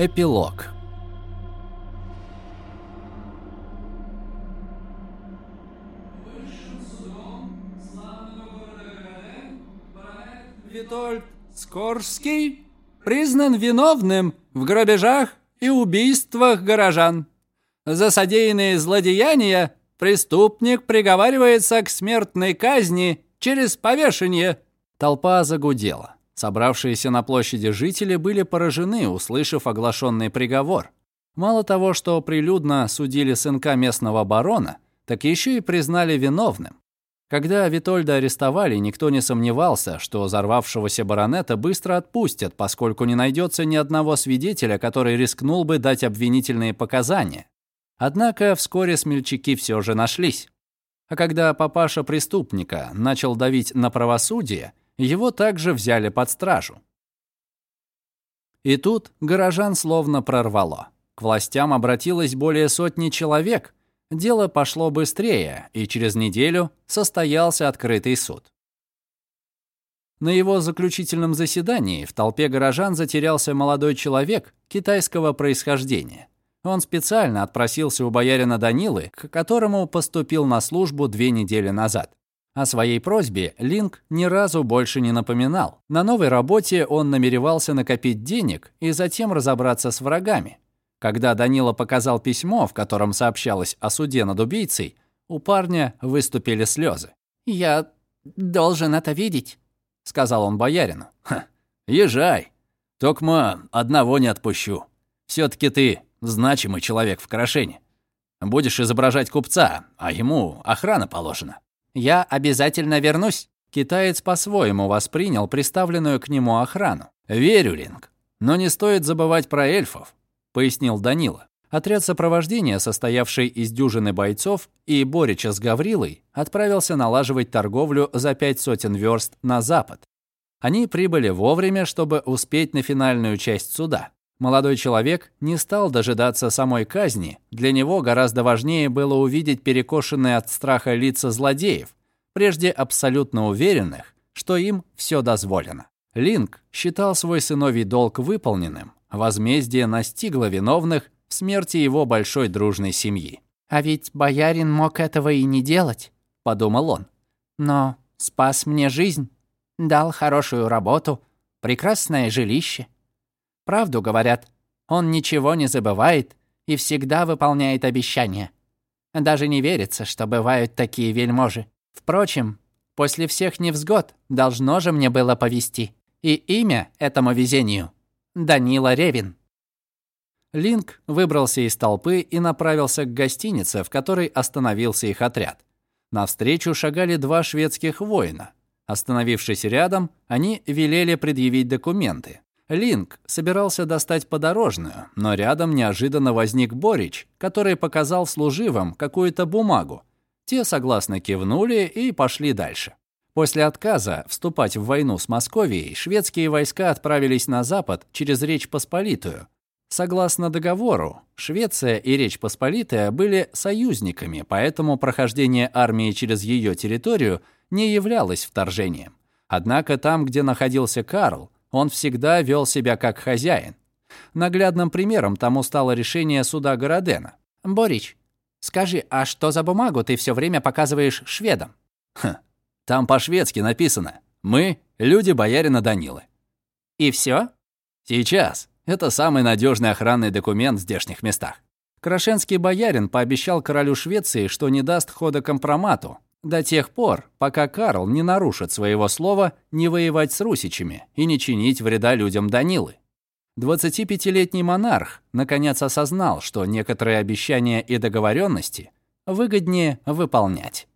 Эпилог Витольд Скорский признан виновным в грабежах и убийствах горожан. За содеянные злодеяния преступник приговаривается к смертной казни через повешение. Толпа загудела. Собравшиеся на площади жители были поражены, услышав оглашенный приговор. Мало того, что прилюдно судили сынка местного барона, так еще и признали виновным. Когда Витольда арестовали, никто не сомневался, что взорвавшегося баронета быстро отпустят, поскольку не найдется ни одного свидетеля, который рискнул бы дать обвинительные показания. Однако вскоре смельчаки все же нашлись. А когда папаша преступника начал давить на правосудие, его также взяли под стражу. И тут горожан словно прорвало. К властям обратилось более сотни человек. Дело пошло быстрее, и через неделю состоялся открытый суд. На его заключительном заседании в толпе горожан затерялся молодой человек китайского происхождения. Он специально отпросился у боярина Данилы, к которому поступил на службу две недели назад. О своей просьбе Линк ни разу больше не напоминал. На новой работе он намеревался накопить денег и затем разобраться с врагами. Когда Данила показал письмо, в котором сообщалось о суде над убийцей, у парня выступили слезы. «Я должен это видеть», — сказал он боярину. «Ха, езжай. Токма одного не отпущу. все таки ты значимый человек в Крашене. Будешь изображать купца, а ему охрана положена». Я обязательно вернусь. Китаец по-своему воспринял приставленную к нему охрану. Верю, Линк. Но не стоит забывать про эльфов, пояснил Данила. Отряд сопровождения, состоявший из дюжины бойцов и Борича с Гаврилой, отправился налаживать торговлю за пять сотен верст на запад. Они прибыли вовремя, чтобы успеть на финальную часть суда. Молодой человек не стал дожидаться самой казни. Для него гораздо важнее было увидеть перекошенные от страха лица злодеев, прежде абсолютно уверенных, что им все дозволено. Линк считал свой сыновий долг выполненным. Возмездие настигло виновных в смерти его большой дружной семьи. «А ведь боярин мог этого и не делать», — подумал он. «Но спас мне жизнь, дал хорошую работу, прекрасное жилище». Правду говорят, он ничего не забывает и всегда выполняет обещания. Даже не верится, что бывают такие вельможи. Впрочем, после всех невзгод должно же мне было повести. И имя этому везению — Данила Ревин. Линк выбрался из толпы и направился к гостинице, в которой остановился их отряд. Навстречу шагали два шведских воина. Остановившись рядом, они велели предъявить документы. Линк собирался достать подорожную, но рядом неожиданно возник Борич, который показал служивым какую-то бумагу. Те согласно кивнули и пошли дальше. После отказа вступать в войну с Московией, шведские войска отправились на запад через Речь Посполитую. Согласно договору, Швеция и Речь Посполитая были союзниками, поэтому прохождение армии через ее территорию не являлось вторжением. Однако там, где находился Карл, он всегда вел себя как хозяин. Наглядным примером тому стало решение суда Городена. «Борич, скажи, а что за бумагу ты все время показываешь шведам?» «Хм, там по-шведски написано. Мы — люди боярина Данилы». «И все? «Сейчас. Это самый надежный охранный документ в здешних местах». Крашенский боярин пообещал королю Швеции, что не даст хода компромату, до тех пор, пока Карл не нарушит своего слова не воевать с русичами и не чинить вреда людям Данилы. 25-летний монарх наконец осознал, что некоторые обещания и договоренности выгоднее выполнять.